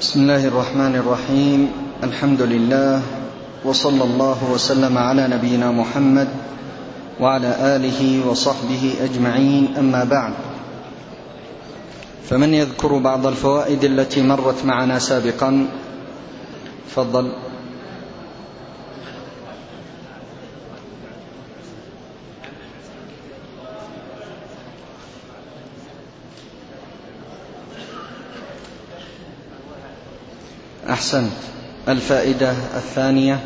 بسم الله الرحمن الرحيم. الحمد لله وصلى الله وسلم على نبينا محمد وعلى آله وصحبه أجمعين. أما بعد فمن يذكر بعض الفوائد التي مرت معنا سابقا تفضل. أحسنت. الفائدة الثانية.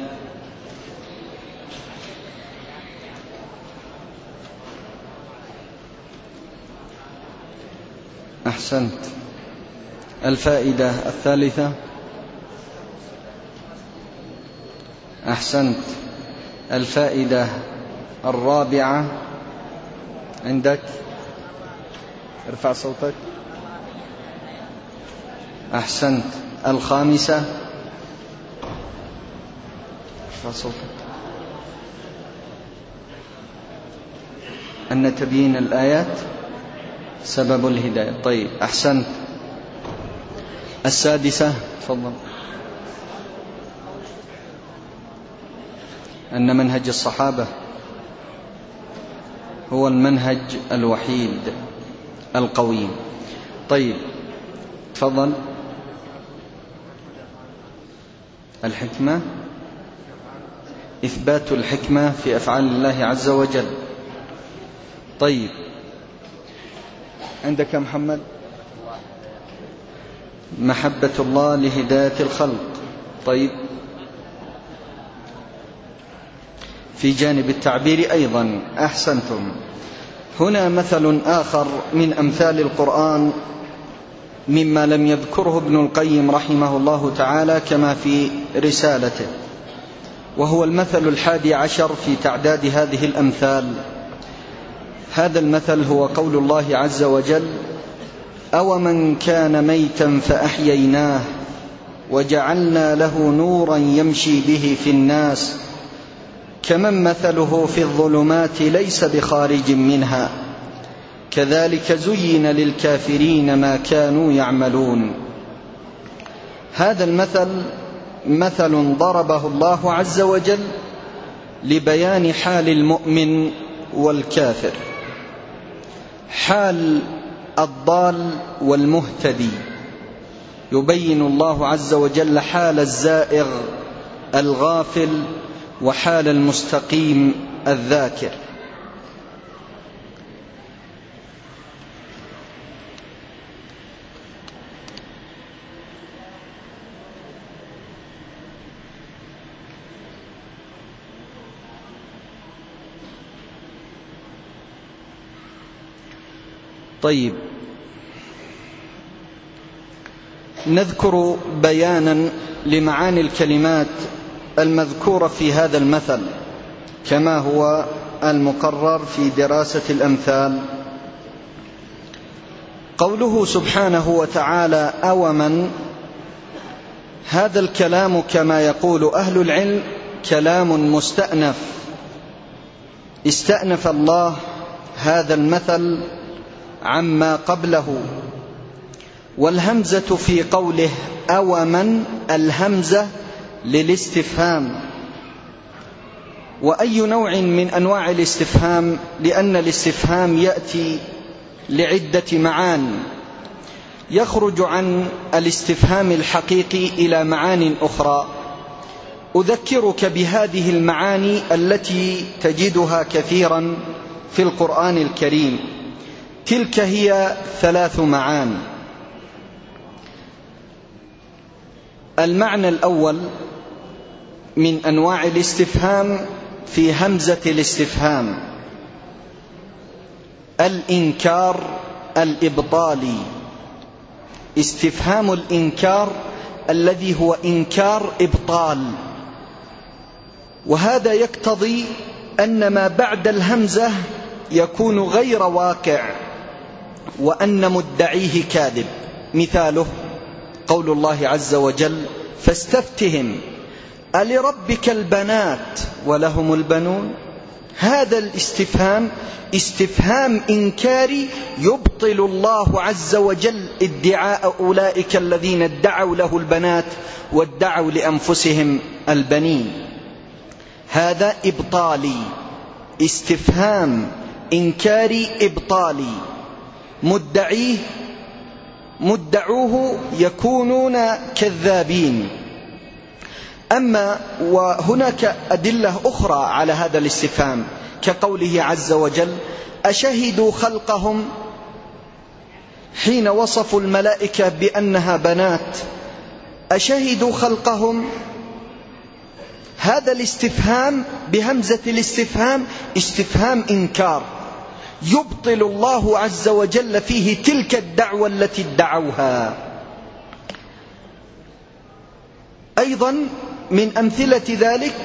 أحسنت. الفائدة الثالثة. أحسنت. الفائدة الرابعة. عندك؟ ارفع صوتك. أحسنت. الخامسة. أن تبيين الآيات سبب الهداية. طيب أحسنت. السادسة. تفضل. أن منهج الصحابة هو المنهج الوحيد القويم. طيب تفضل. الحكمة إثبات الحكمة في أفعال الله عز وجل. طيب. عندك محمد؟ محبة الله لهداية الخلق. طيب. في جانب التعبير أيضا أحسنتم. هنا مثل آخر من أمثال القرآن مما لم يذكره ابن القيم رحمه الله تعالى كما في رسالته. وهو المثل الحادي عشر في تعداد هذه الأمثال. هذا المثل هو قول الله عز وجل أومن كان ميتا فأحييناه وجعلنا له نورا يمشي به في الناس كمن مثله في الظلمات ليس بخارج منها. كذلك زين للكافرين ما كانوا يعملون. هذا المثل مثل ضربه الله عز وجل لبيان حال المؤمن والكافر. حال الضال والمهتدي. يبين الله عز وجل حال الزائغ الغافل وحال المستقيم الذاكر. طيب. نذكر بيانا لمعاني الكلمات المذكورة في هذا المثل كما هو المقرر في دراسة الأمثال. قوله سبحانه وتعالى اومن هذا الكلام كما يقول أهل العلم كلام مستأنف. استأنف الله هذا المثل عما قبله والهمزة في قوله أو من الهمزة للاستفهام. وأي نوع من أنواع الاستفهام؟ لأن الاستفهام يأتي لعدة معان. يخرج عن الاستفهام الحقيقي إلى معان أخرى. أذكرك بهذه المعاني التي تجدها كثيرا في القرآن الكريم. تلك هي ثلاث معان. المعنى الأول من أنواع الاستفهام في همزة الاستفهام. الإنكار الإبطالي. استفهام الإنكار الذي هو إنكار إبطال. وهذا يقتضي أن ما بعد الهمزة يكون غير واقع. وأن مدعيه كاذب. مثاله قول الله عز وجل فاستفتهم ألربك البنات ولهم البنون؟ هذا الاستفهام استفهام إنكاري يبطل الله عز وجل ادعاء أولئك الذين ادعوا له البنات وادعوا لأنفسهم البنين. هذا إبطالي استفهام إنكاري إبطالي. مدعيه مدعوه يكونون كذابين. أما وهناك أدلة أخرى على هذا الاستفهام كقوله عز وجل أشهدوا خلقهم حين وصفوا الملائكة بأنها بنات. أشهدوا خلقهم؟ هذا الاستفهام بهمزة الاستفهام استفهام إنكار. يبطل الله عز وجل فيه تلك الدعوة التي ادعوها. أيضا من أمثلة ذلك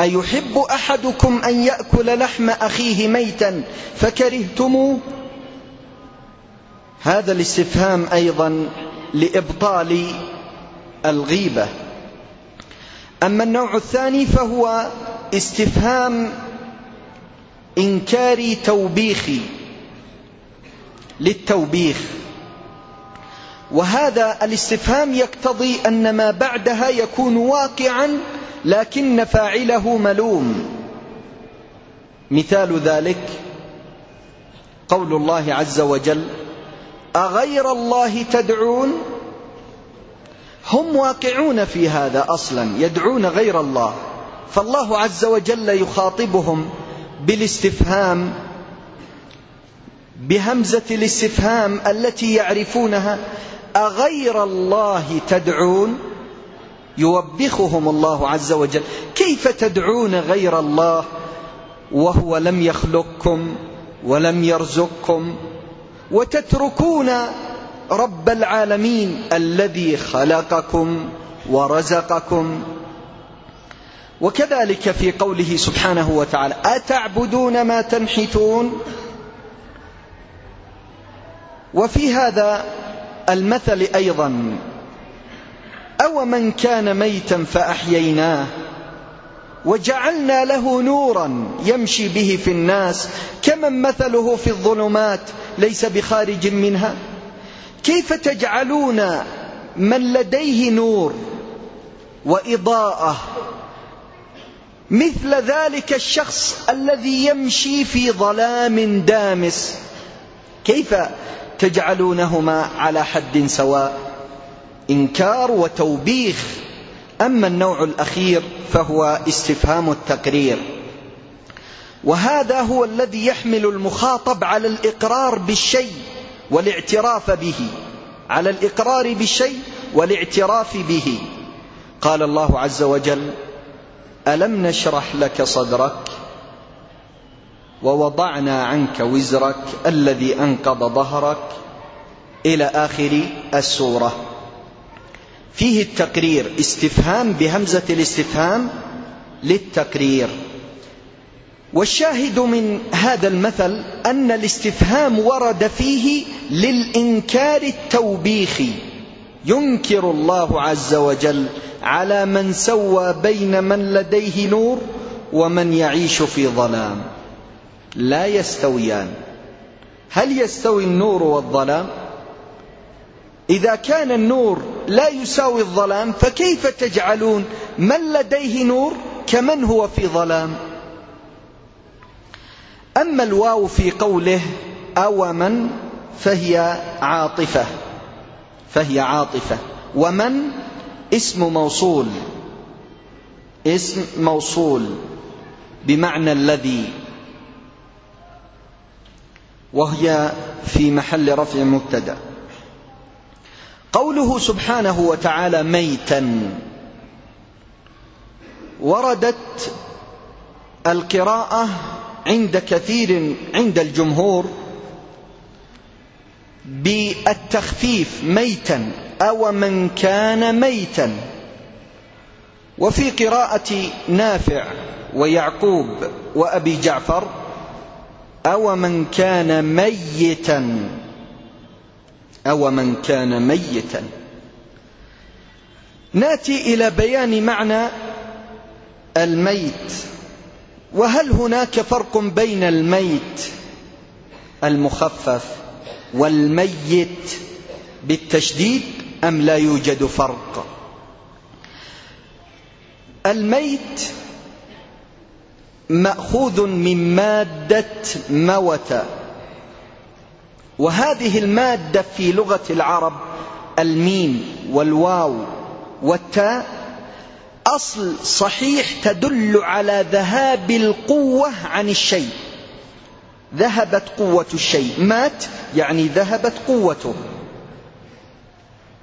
أيحب أحدكم أن يأكل لحم أخيه ميتا فكرهتموه هذا الاستفهام أيضا لإبطال الغيبة. أما النوع الثاني فهو استفهام إنكاري توبيخي للتوبيخ. وهذا الاستفهام يقتضي أن ما بعدها يكون واقعا لكن فاعله ملوم. مثال ذلك قول الله عز وجل أغير الله تدعون؟ هم واقعون في هذا أصلا يدعون غير الله. فالله عز وجل يخاطبهم بالاستفهام بهمزة الاستفهام التي يعرفونها أغير الله تدعون؟ يوبخهم الله عز وجل. كيف تدعون غير الله؟ وهو لم يخلقكم ولم يرزقكم وتتركون رب العالمين الذي خلقكم ورزقكم. وكذلك في قوله سبحانه وتعالى أتعبدون ما تنحتون؟ وفي هذا المثل أيضا أو من كان ميتا فأحييناه وجعلنا له نورا يمشي به في الناس كمن مثله في الظلمات ليس بخارج منها؟ كيف تجعلون من لديه نور وإضاءة مثل ذلك الشخص الذي يمشي في ظلام دامس. كيف تجعلونهما على حد سواء؟ إنكار وتوبيخ. أما النوع الأخير فهو استفهام التقرير. وهذا هو الذي يحمل المخاطب على الإقرار بالشيء والاعتراف به. على الإقرار بالشيء والاعتراف به. قال الله عز وجل ألم نشرح لك صدرك ووضعنا عنك وزرك الذي أنقض ظهرك إلى آخر السورة. فيه التقرير استفهام بهمزة الاستفهام للتقرير. والشاهد من هذا المثل أن الاستفهام ورد فيه للإنكار التوبيخي. ينكر الله عز وجل على من سوى بين من لديه نور ومن يعيش في ظلام. لا يستويان. هل يستوي النور والظلام؟ إذا كان النور لا يساوي الظلام فكيف تجعلون من لديه نور كمن هو في ظلام؟ أما الواو في قوله أو من فهي عاطفة. فهي عاطفة. ومن؟ اسم موصول. اسم موصول. بمعنى الذي. وهي في محل رفع مبتدأ. قوله سبحانه وتعالى ميتا. وردت القراءة عند كثير عند الجمهور. بالتخفيف ميتا أو من كان ميتا. وفي قراءة نافع ويعقوب وأبي جعفر أو من كان ميتا أو من كان ميتا. ناتي إلى بيان معنى الميت. وهل هناك فرق بين الميت المخفف والميت بالتشديد أم لا يوجد فرق؟ الميت مأخوذ من مادة موت. وهذه المادة في لغة العرب الميم والواو والتاء أصل صحيح تدل على ذهاب القوة عن الشيء. ذهبت قوة الشيء. مات يعني ذهبت قوته.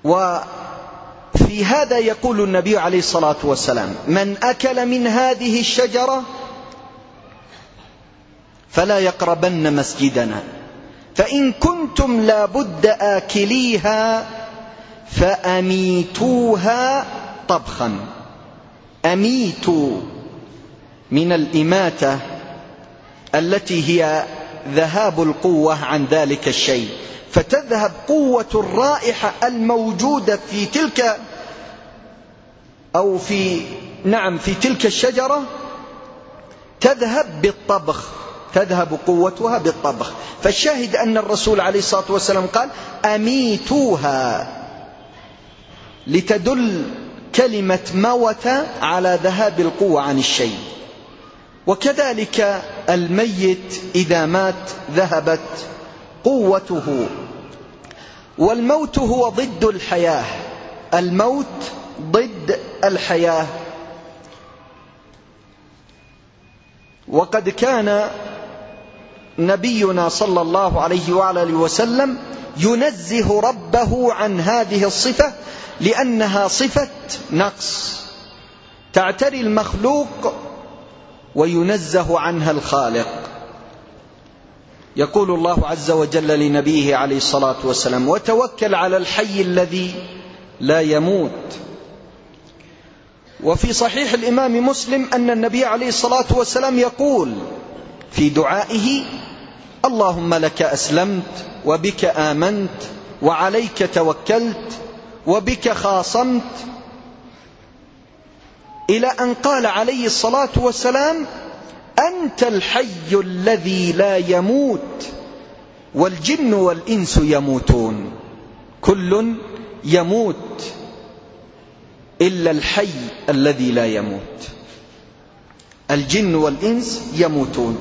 وفي هذا يقول النبي عليه الصلاة والسلام من أكل من هذه الشجرة فلا يقربن مسجدنا. فإن كنتم لابد آكليها فأميتوها طبخا. أميتوا من الإماتة التي هي ذهاب القوة عن ذلك الشيء. فتذهب قوة الرائحة الموجودة في تلك أو في نعم في تلك الشجرة تذهب بالطبخ. تذهب قوتها بالطبخ. فالشاهد أن الرسول عليه الصلاة والسلام قال أميتوها لتدل كلمة موت على ذهاب القوة عن الشيء. وكذلك الميت إذا مات ذهبت قوته والموت هو ضد الحياة الموت ضد الحياة. وقد كان نبينا صلى الله عليه وعلى آله وسلم ينزه ربه عن هذه الصفة لأنها صفة نقص. تعتري المخلوق وينزه عنها الخالق. يقول الله عز وجل لنبيه عليه الصلاة والسلام وتوكل على الحي الذي لا يموت وفي صحيح الإمام مسلم أن النبي عليه الصلاة والسلام يقول في دعائه اللهم لك أسلمت وبك آمنت وعليك توكلت وبك خاصمت إلى أن قال عليه الصلاة والسلام أنت الحي الذي لا يموت والجن والإنس يموتون. كل يموت إلا الحي الذي لا يموت. الجن والإنس يموتون.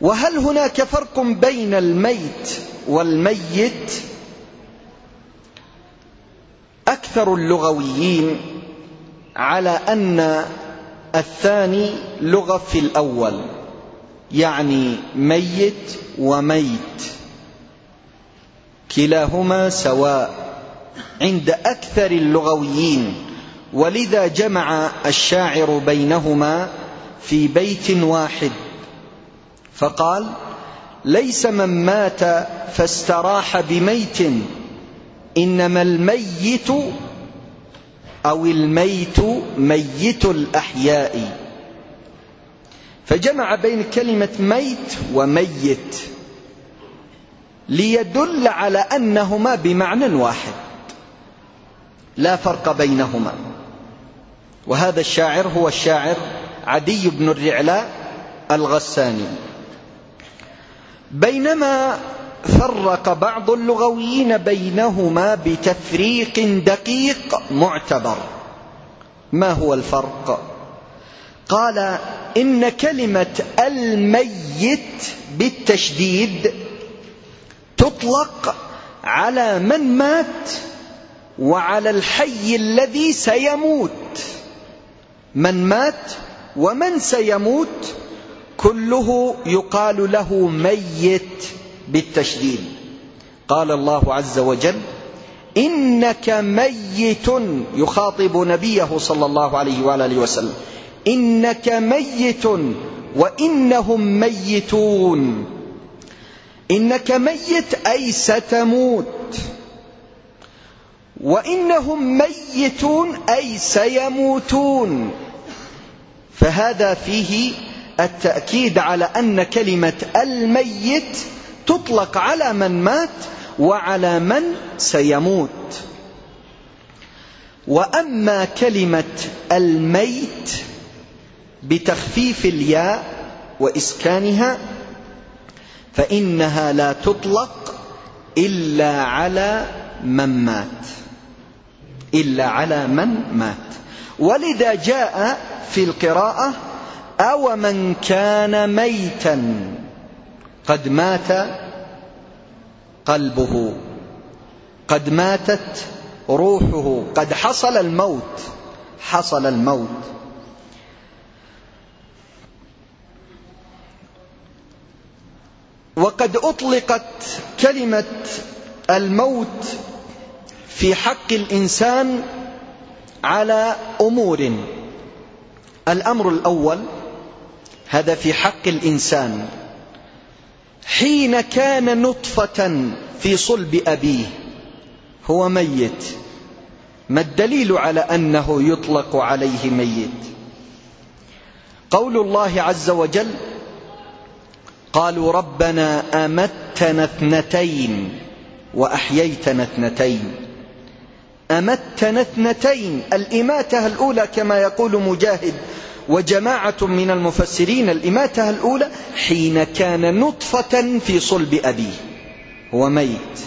وهل هناك فرق بين الميت والميت؟ أكثر اللغويين على أن الثاني لغة في الأول يعني ميت وميت. كلاهما سواء عند أكثر اللغويين. ولذا جمع الشاعر بينهما في بيت واحد. فقال ليس من مات فاستراح بميت إنما الميت أو الميت ميت الأحياء. فجمع بين كلمة ميت وميت ليدل على أنهما بمعنى واحد. لا فرق بينهما. وهذا الشاعر هو الشاعر عدي بن الرعلاء الغساني. بينما فرق بعض اللغويين بينهما بتفريق دقيق معتبر. ما هو الفرق؟ قال إن كلمة الميت بالتشديد تطلق على من مات وعلى الحي الذي سيموت. من مات ومن سيموت كله يقال له ميت. بالتشديد. قال الله عز وجل إنك ميت يخاطب نبيه صلى الله عليه واله وسلم. إنك ميت وإنهم ميتون. إنك ميت أي ستموت. وإنهم ميتون أي سيموتون. فهذا فيه التأكيد على أن كلمة الميت تطلق على من مات وعلى من سيموت. وأما كلمة الميت بتخفيف الياء وإسكانها فإنها لا تطلق إلا على من مات. إلا على من مات. ولذا جاء في القراءة أو من كان ميتا. قد مات قلبه. قد ماتت روحه. قد حصل الموت. حصل الموت. وقد أطلقت كلمة الموت في حق الإنسان على أمور. الأمر الأول هذا في حق الإنسان. حين كان نطفة في صلب أبيه هو ميت. ما الدليل على أنه يطلق عليه ميت؟ قول الله عز وجل قالوا ربنا أمتنا اثنتين وأحييتنا اثنتين. أمتنا اثنتين الإماتة الأولى كما يقول مجاهد وجماعة من المفسرين الإماتة الأولى حين كان نطفة في صلب أبيه هو ميت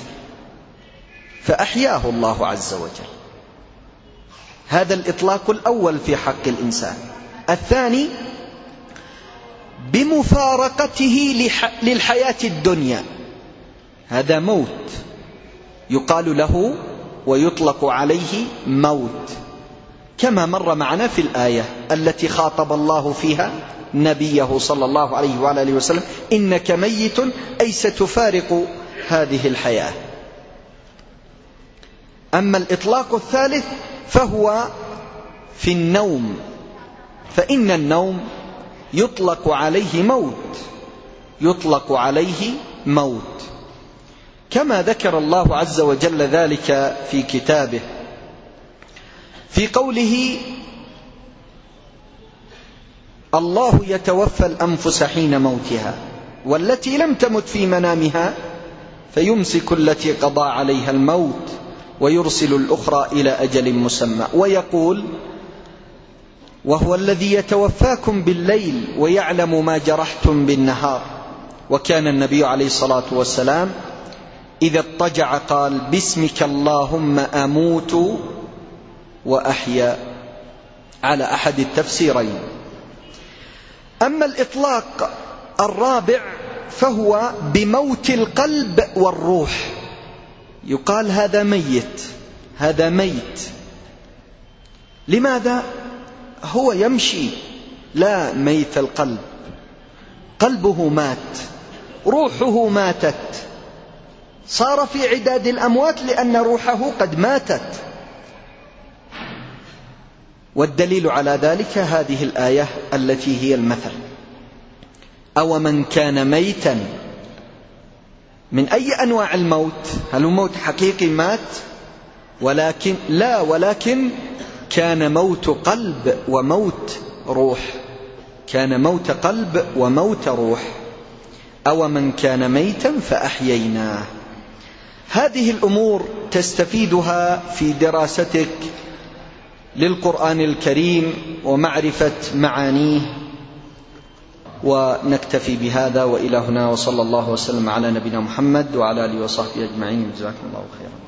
فأحياه الله عز وجل. هذا الإطلاق الأول في حق الإنسان. الثاني بمفارقته للحياة الدنيا. هذا موت يقال له ويطلق عليه موت. كما مر معنا في الآية التي خاطب الله فيها نبيه صلى الله عليه وعلى آله وسلم إنك ميت أي ستفارق هذه الحياة. أما الإطلاق الثالث فهو في النوم فإن النوم يطلق عليه موت يطلق عليه موت. كما ذكر الله عز وجل ذلك في كتابه في قوله الله يتوفى الأنفس حين موتها والتي لم تمت في منامها فيمسك التي قضى عليها الموت ويرسل الأخرى إلى أجل مسمى ويقول وهو الذي يتوفاكم بالليل ويعلم ما جرحتم بالنهار وكان النبي عليه الصلاة والسلام إذا اضطجع قال باسمك اللهم أموت وأحيا على أحد التفسيرين. أما الإطلاق الرابع فهو بموت القلب والروح. يقال هذا ميت هذا ميت. لماذا؟ هو يمشي لا ميت القلب. قلبه مات روحه ماتت. صار في عداد الأموات لأن روحه قد ماتت. والدليل على ذلك هذه الآية التي هي المثل. أو من كان ميتا؟ من أي أنواع الموت؟ هل هو موت حقيقي مات؟ ولكن لا ولكن كان موت قلب وموت روح. كان موت قلب وموت روح. أو من كان ميتا فاحييناه. هذه الأمور تستفيدها في دراستك للقرآن الكريم ومعرفة معانيه ونكتفي بهذا والى هنا وصلى الله وسلم على نبينا محمد وعلى آله وصحبه أجمعين. جزاكم الله خيرا.